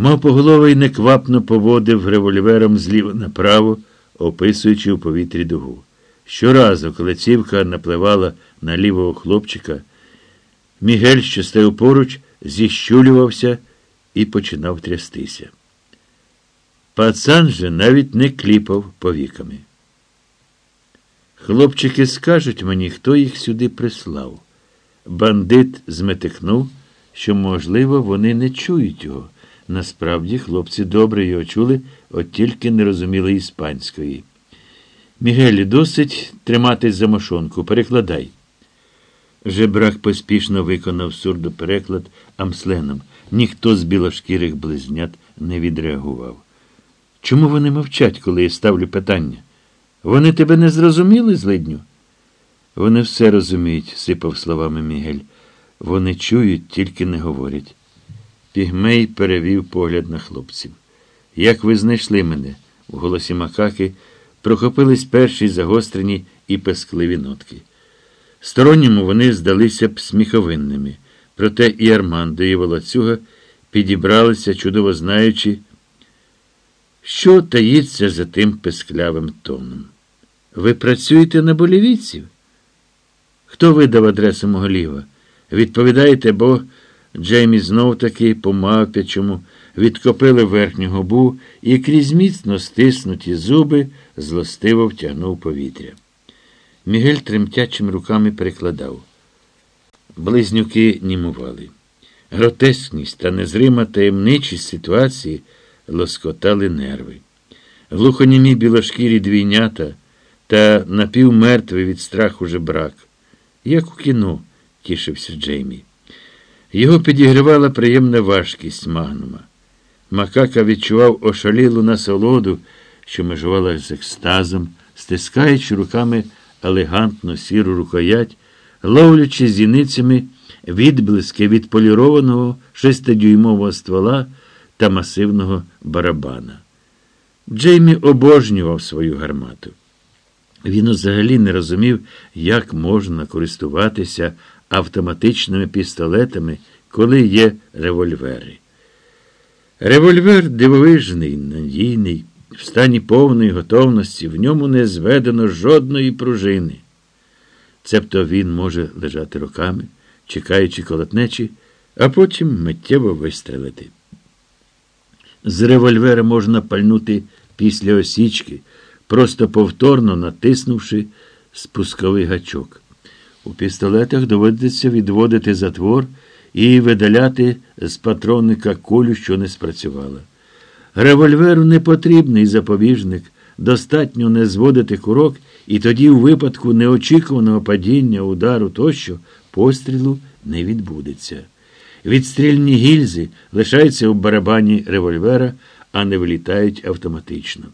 Мавпоголовий неквапно поводив револьвером зліва направо, описуючи у повітрі дугу. Щоразу, коли цівка напливала на лівого хлопчика, Мігель, що стояв поруч, зіщулювався і починав трястися. Пацан же навіть не кліпав повіками. Хлопчики скажуть мені, хто їх сюди прислав. Бандит зметикнув, що, можливо, вони не чують його. Насправді, хлопці добре його чули, от тільки не розуміли іспанської. Мігелі, досить триматись за мошонку, перекладай. Жебрак поспішно виконав сурдопереклад амсленом. Ніхто з білошкірих близнят не відреагував. Чому вони мовчать, коли я ставлю питання? Вони тебе не зрозуміли, злидню? Вони все розуміють, сипав словами Мігель. Вони чують, тільки не говорять. Пігмей перевів погляд на хлопців. Як ви знайшли мене? В голосі макаки прохопились перші загострені і пескливі нотки. Сторонньому вони здалися б сміховинними, проте і Армандо, і Волоцюга підібралися, чудово знаючи, що таїться за тим песклявим тоном. Ви працюєте на болівійців? Хто видав адресу мого ліва? Відповідаєте, бо Джеймі знов таки по мавпячому відкопили верхню губу і крізь міцно стиснуті зуби злостиво втягнув повітря. Мігель тремтячими руками перекладав. Близнюки німували. Гротескність та незрима таємничість ситуації лоскотали нерви. Глухонімі білошкірі двійнята та напівмертвий від страху жебрак. Як у кіно, тішився Джеймі. Його підігривала приємна важкість магнума. Макака відчував ошалілу насолоду, що межувала з екстазом, стискаючи руками елегантну сіру рукоять, ловлячи зіницями відблиски від полірованого шестидюймового ствола та масивного барабана. Джеймі обожнював свою гармату. Він взагалі не розумів, як можна користуватися автоматичними пістолетами, коли є револьвери. Револьвер дивовижний, надійний, в стані повної готовності, в ньому не зведено жодної пружини. Цебто він може лежати роками, чекаючи колотнечі, а потім миттєво вистрелити. З револьвера можна пальнути після осічки, просто повторно натиснувши спусковий гачок. У пістолетах доводиться відводити затвор і видаляти з патронника кулю, що не спрацювала. Револьверу не потрібний запобіжник, достатньо не зводити курок, і тоді, у випадку неочікуваного падіння, удару тощо, пострілу не відбудеться. Відстрільні гільзи лишаються у барабані револьвера, а не вилітають автоматично.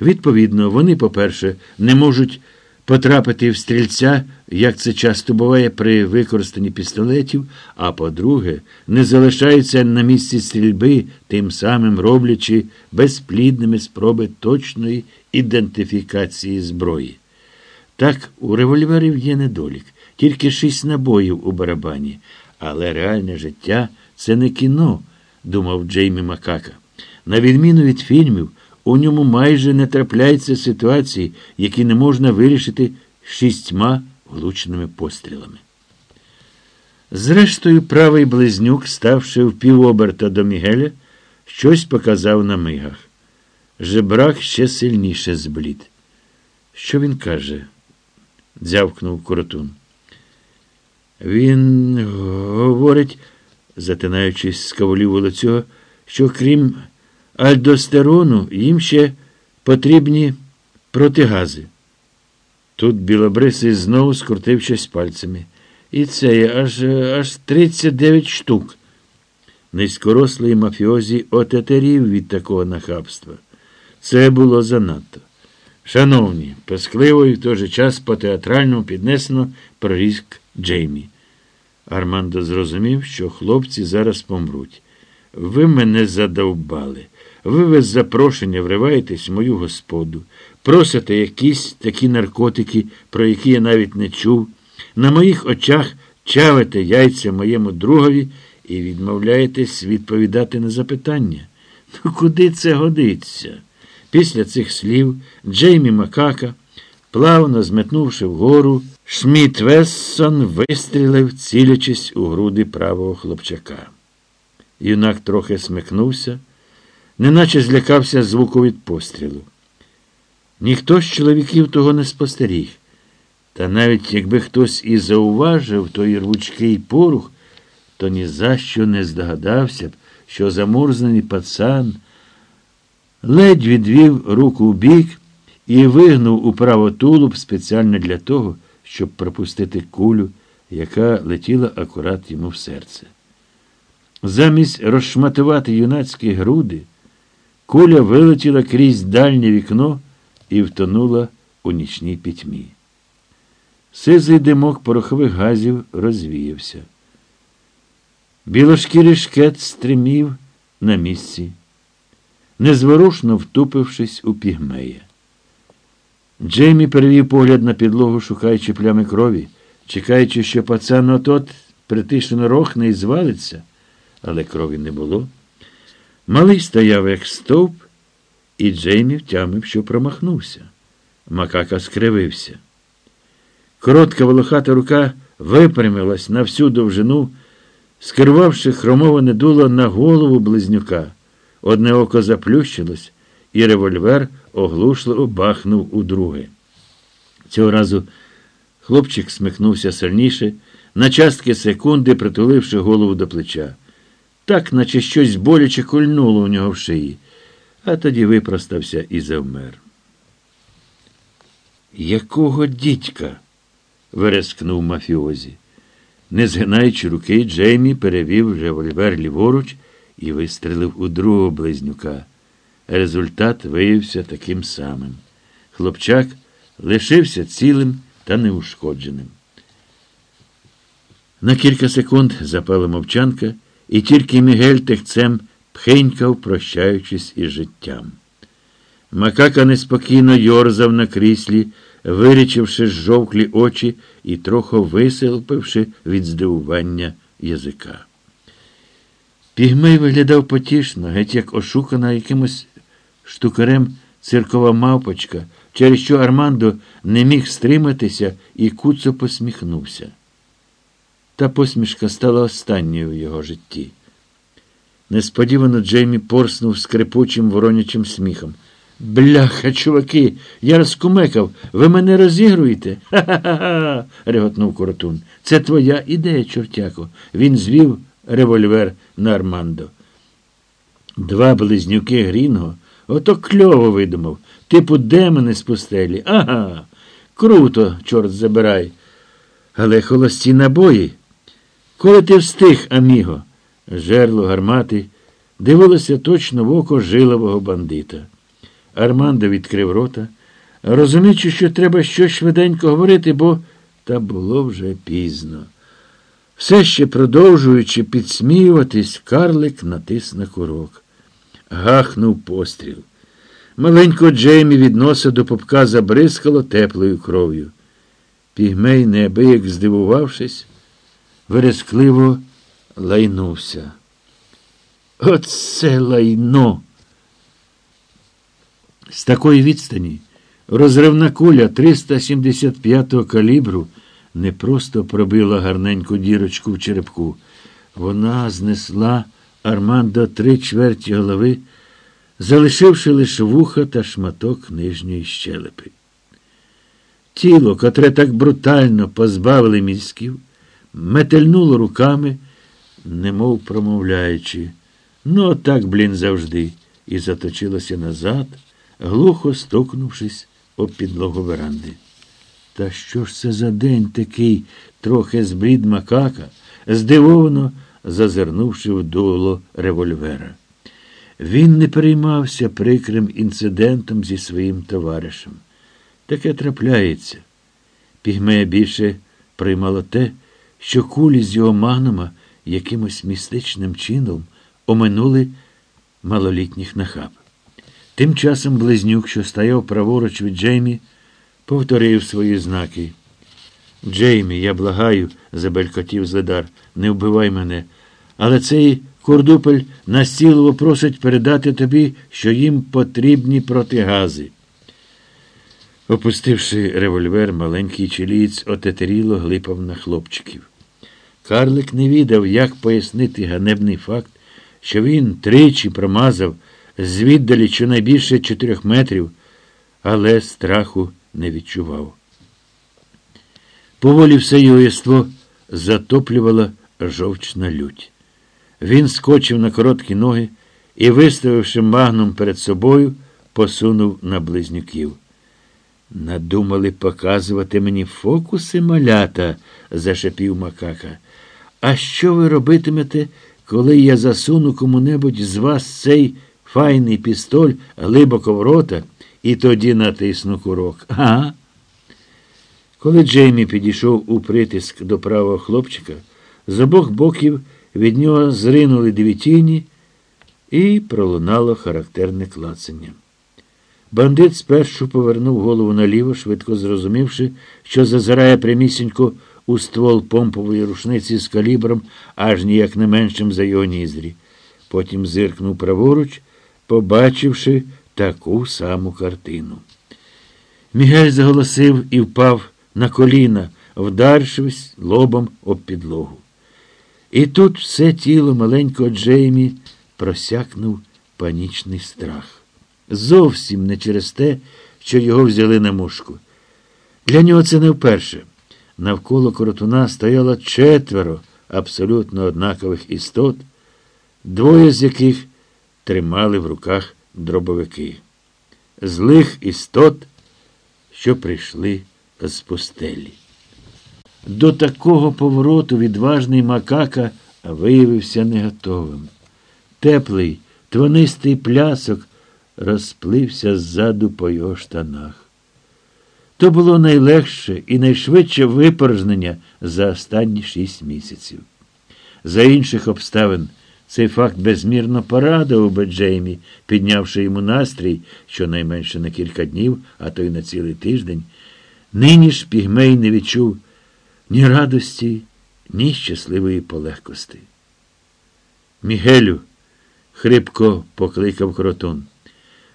Відповідно, вони, по-перше, не можуть потрапити в стрільця, як це часто буває при використанні пістолетів, а по-друге, не залишаються на місці стрільби, тим самим роблячи безплідними спроби точної ідентифікації зброї. Так, у револьверів є недолік, тільки шість набоїв у барабані, але реальне життя це не кіно, думав Джеймі Макака. На відміну від фільмів, у ньому майже не трапляються ситуації, які не можна вирішити шістьма влучними пострілами. Зрештою, правий близнюк, ставши в півоберта до Мігеля, щось показав на мигах. Жебрак ще сильніше зблід. Що він каже? дзявкнув коротун. Він говорить, затинаючись з каволів волоцього, що крім альдостерону їм ще потрібні протигази. Тут білобрисий знову скрутив щось пальцями. І це є аж аж 39 штук. Низькорослий мафіозі отетерів від такого нахабства. Це було занадто. Шановні, пескливо і в той же час по театральному піднесено прорізк Джеймі. Армандо зрозумів, що хлопці зараз помруть. Ви мене задовбали. Ви без запрошення вриваєтесь в мою господу, просите якісь такі наркотики, про які я навіть не чув. На моїх очах чавите яйця моєму другові і відмовляєтесь відповідати на запитання. Ну, куди це годиться? Після цих слів Джеймі Макака, плавно зметнувши вгору, Шміт Вессон вистрілив, цілячись у груди правого хлопчака. Юнак трохи смикнувся, неначе злякався звуку від пострілу. Ніхто з чоловіків того не спостеріг. Та навіть якби хтось і зауважив той рвучкий порух, то ні за що не здогадався б, що замурзаний пацан ледь відвів руку в бік і вигнув управо тулуб спеціально для того, щоб пропустити кулю, яка летіла акурат йому в серце. Замість розшматувати юнацькі груди, куля вилетіла крізь дальнє вікно і втонула у нічній пітьмі. Сизий димок порохових газів розвіявся. Білошкірий шкет стримів на місці, незворушно втупившись у пігмея. Джеймі перевів погляд на підлогу, шукаючи плями крові, чекаючи, що пацан отот притишено рохне і звалиться, але крові не було. Малий стояв, як стовп, і Джеймі втямив, що промахнувся. Макака скривився. Коротка волохата рука випрямилась на всю довжину, скерувавши хромоване дуло на голову близнюка. Одне око заплющилось, і револьвер оглушливо бахнув у друге. Цього разу хлопчик смикнувся сильніше, на частки секунди притуливши голову до плеча. Так, наче щось боляче кольнуло у нього в шиї, а тоді випростався і завмер. Якого дідька? верескнув мафіозі. Не згинаючи руки, Джеймі перевів револьвер ліворуч і вистрелив у другого близнюка. Результат виявився таким самим. Хлопчак лишився цілим та неушкодженим. На кілька секунд запала мовчанка, і тільки Мігель тихцем пхенькав, прощаючись із життям. Макака неспокійно йорзав на кріслі, вирічивши жовклі очі і трохи виселпивши від здивування язика. Пігмей виглядав потішно, геть як ошукана якимось штукарем циркова мавпочка, через що Армандо не міг стриматися і куцо посміхнувся. Та посмішка стала останньою в його житті. Несподівано Джеймі порснув скрипучим воронячим сміхом. Бляха, чуваки, я розкумекав. Ви мене розігруєте? Ха-ха-ха. реготнув коротун. Це твоя ідея, чортяко. Він звів револьвер на Армандо. Два близнюки Грінго. Ото кльово видумав. Типу демони з пустелі. Ага. Круто, чорт забирай. Але холості набої. Коли ти встиг, аміго, жерло гармати, дивилося точно в око жилового бандита. Армандо відкрив рота, розуміючи, що треба щось швиденько говорити, бо та було вже пізно. Все ще продовжуючи підсміюватись, карлик натис на курок. Гахнув постріл. Маленько Джеймі від носа до попка забризкало теплою кров'ю. Пігмей, неабияк здивувавшись, верескливо лайнувся. Оце лайно! З такої відстані розривна куля 375-го калібру не просто пробила гарненьку дірочку в черепку. Вона знесла Армандо три чверті голови, залишивши лише вуха та шматок нижньої щелепи. Тіло, котре так брутально позбавили мізків, метельнуло руками, немов промовляючи. Ну, так, блін, завжди, і заточилося назад глухо стукнувшись об підлогу веранди. Та що ж це за день такий, трохи збрід макака, здивовано зазирнувши в дуло револьвера. Він не переймався прикрим інцидентом зі своїм товаришем. Таке трапляється. Пігмея більше приймало те, що кулі з його магнума якимось містичним чином оминули малолітніх нахаб. Тим часом близнюк, що стояв праворуч від Джеймі, повторив свої знаки. Джеймі, я благаю, забелькотів Зледар, не вбивай мене. Але цей Курдупель настілово просить передати тобі, що їм потрібні протигази. Опустивши револьвер, маленький чилієць отетеріло глипав на хлопчиків. Карлик не відав, як пояснити ганебний факт, що він тричі промазав звіддалі щонайбільше чотирьох метрів, але страху не відчував. Поволі все його затоплювала жовчна лють. Він скочив на короткі ноги і, виставивши магном перед собою, посунув на близнюків. Надумали показувати мені фокуси малята, зашепів макака. А що ви робитимете, коли я засуну кому-небудь з вас цей файний пістоль глибоко в рота і тоді натисну курок? Ага. Коли Джеймі підійшов у притиск до правого хлопчика, з обох боків від нього зринули дві тіні і пролунало характерне клацання. Бандит спершу повернув голову наліво, швидко зрозумівши, що зазирає прямісінько у ствол помпової рушниці з калібром, аж ніяк не меншим за його ніздрі. Потім зиркнув праворуч, побачивши таку саму картину. Мігель заголосив і впав на коліна, вдарившись лобом об підлогу. І тут все тіло маленького Джеймі просякнув панічний страх. Зовсім не через те, що його взяли на мушку. Для нього це не вперше. Навколо коротуна стояло четверо абсолютно однакових істот, двоє з яких тримали в руках дробовики. Злих істот, що прийшли з пустелі. До такого повороту відважний макака виявився не готовим. Теплий, твонистий плясок розплився ззаду по його штанах. То було найлегше і найшвидше випорожнення за останні шість місяців. За інших обставин цей факт безмірно порадував би Джеймі, піднявши йому настрій щонайменше на кілька днів, а то й на цілий тиждень. Нині ж пігмей не відчув ні радості, ні щасливої полегкості. Мігелю, хрипко покликав кротон.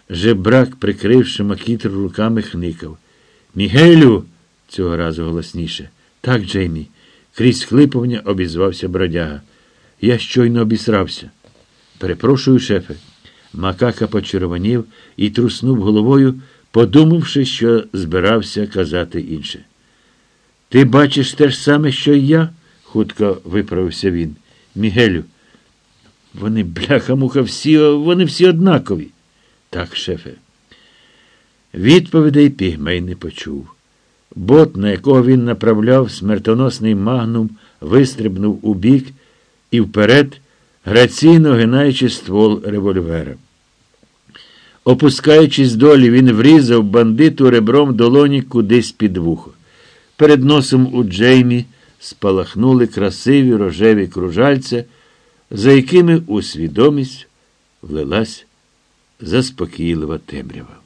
Жебрак, прикривши макітру руками, хникав. Мігелю, цього разу голосніше. Так, Джеймі, крізь хлипування обізвався бродяга. Я щойно обісрався. Перепрошую, шефе. Макака почервонів і труснув головою, подумавши, що збирався казати інше. Ти бачиш те ж саме, що й я? хутко виправився він. Мігелю. Вони, бляха-муха, всі, вони всі однакові. Так, шефе. Відповідей Пігмей не почув. Бот, на якого він направляв смертоносний магнум, вистрибнув у бік і вперед, граційно гинаючи ствол револьвера. Опускаючись долі, він врізав бандиту ребром долоні кудись під вухо. Перед носом у Джеймі спалахнули красиві рожеві кружальця, за якими у свідомість влилась заспокійлива темрява.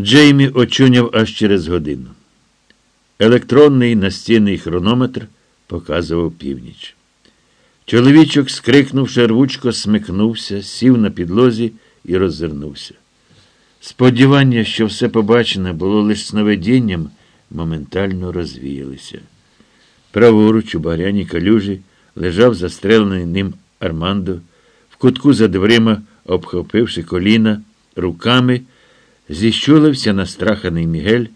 Джеймі очуняв аж через годину. Електронний настінний хронометр показував північ. Чоловічок, скрикнувши рвучко, смикнувся, сів на підлозі і роззирнувся. Сподівання, що все побачене було лише сновидінням, моментально розвіялися. Праворуч у багряній калюжі лежав застрелений ним Армандо, в кутку за дверима, обхопивши коліна, руками, зіщулився настраханий Мігель,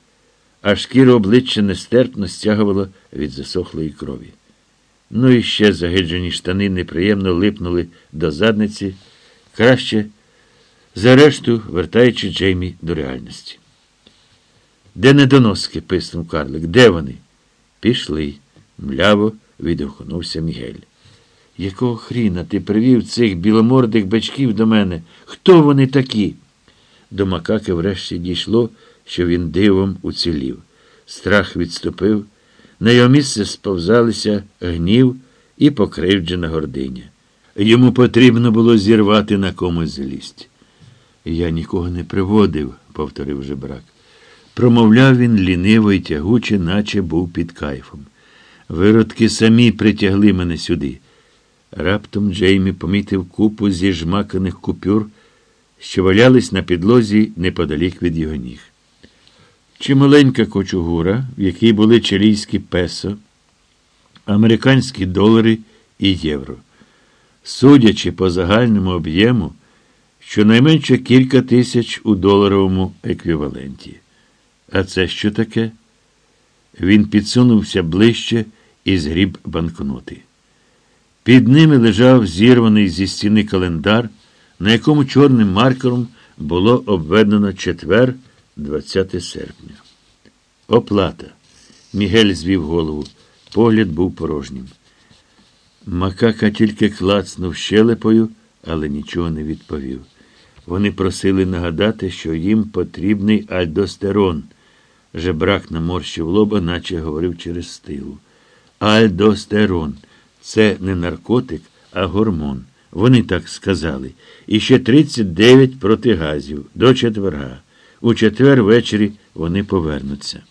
а шкіру обличчя нестерпно стягувало від засохлої крові. Ну і ще загиджені штани неприємно липнули до задниці, краще, зарешту, вертаючи Джеймі до реальності. Де недоноски? писнув Карлик. Де вони? Пішли, мляво відгукнувся Мігель. Якого хріна ти привів цих біломордих бачків до мене? Хто вони такі? До макаки врешті дійшло, що він дивом уцілів. Страх відступив. На його місце сповзалися гнів і покривджена гординя. Йому потрібно було зірвати на комусь злість. Я нікого не приводив, повторив жебрак. Промовляв він ліниво й тягуче, наче був під кайфом. Виродки самі притягли мене сюди. Раптом Джеймі помітив купу зіжмаканих купюр, що валялись на підлозі неподалік від його ніг. Чималенька кочугура, в якій були чилійські песо, американські долари і євро. Судячи по загальному об'єму, щонайменше кілька тисяч у доларовому еквіваленті. А це що таке? Він підсунувся ближче і згріб банкноти. Під ними лежав зірваний зі стіни календар, на якому чорним маркером було обведено четвер, 20 серпня. Оплата. Мігель звів голову. Погляд був порожнім. Макака тільки клацнув щелепою, але нічого не відповів. Вони просили нагадати, що їм потрібний альдостерон. Жебрак наморщив лоба, наче говорив через стилу. Альдостерон це не наркотик, а гормон. Вони так сказали. І ще 39 протигазів до четверга. У четвер ввечері вони повернуться.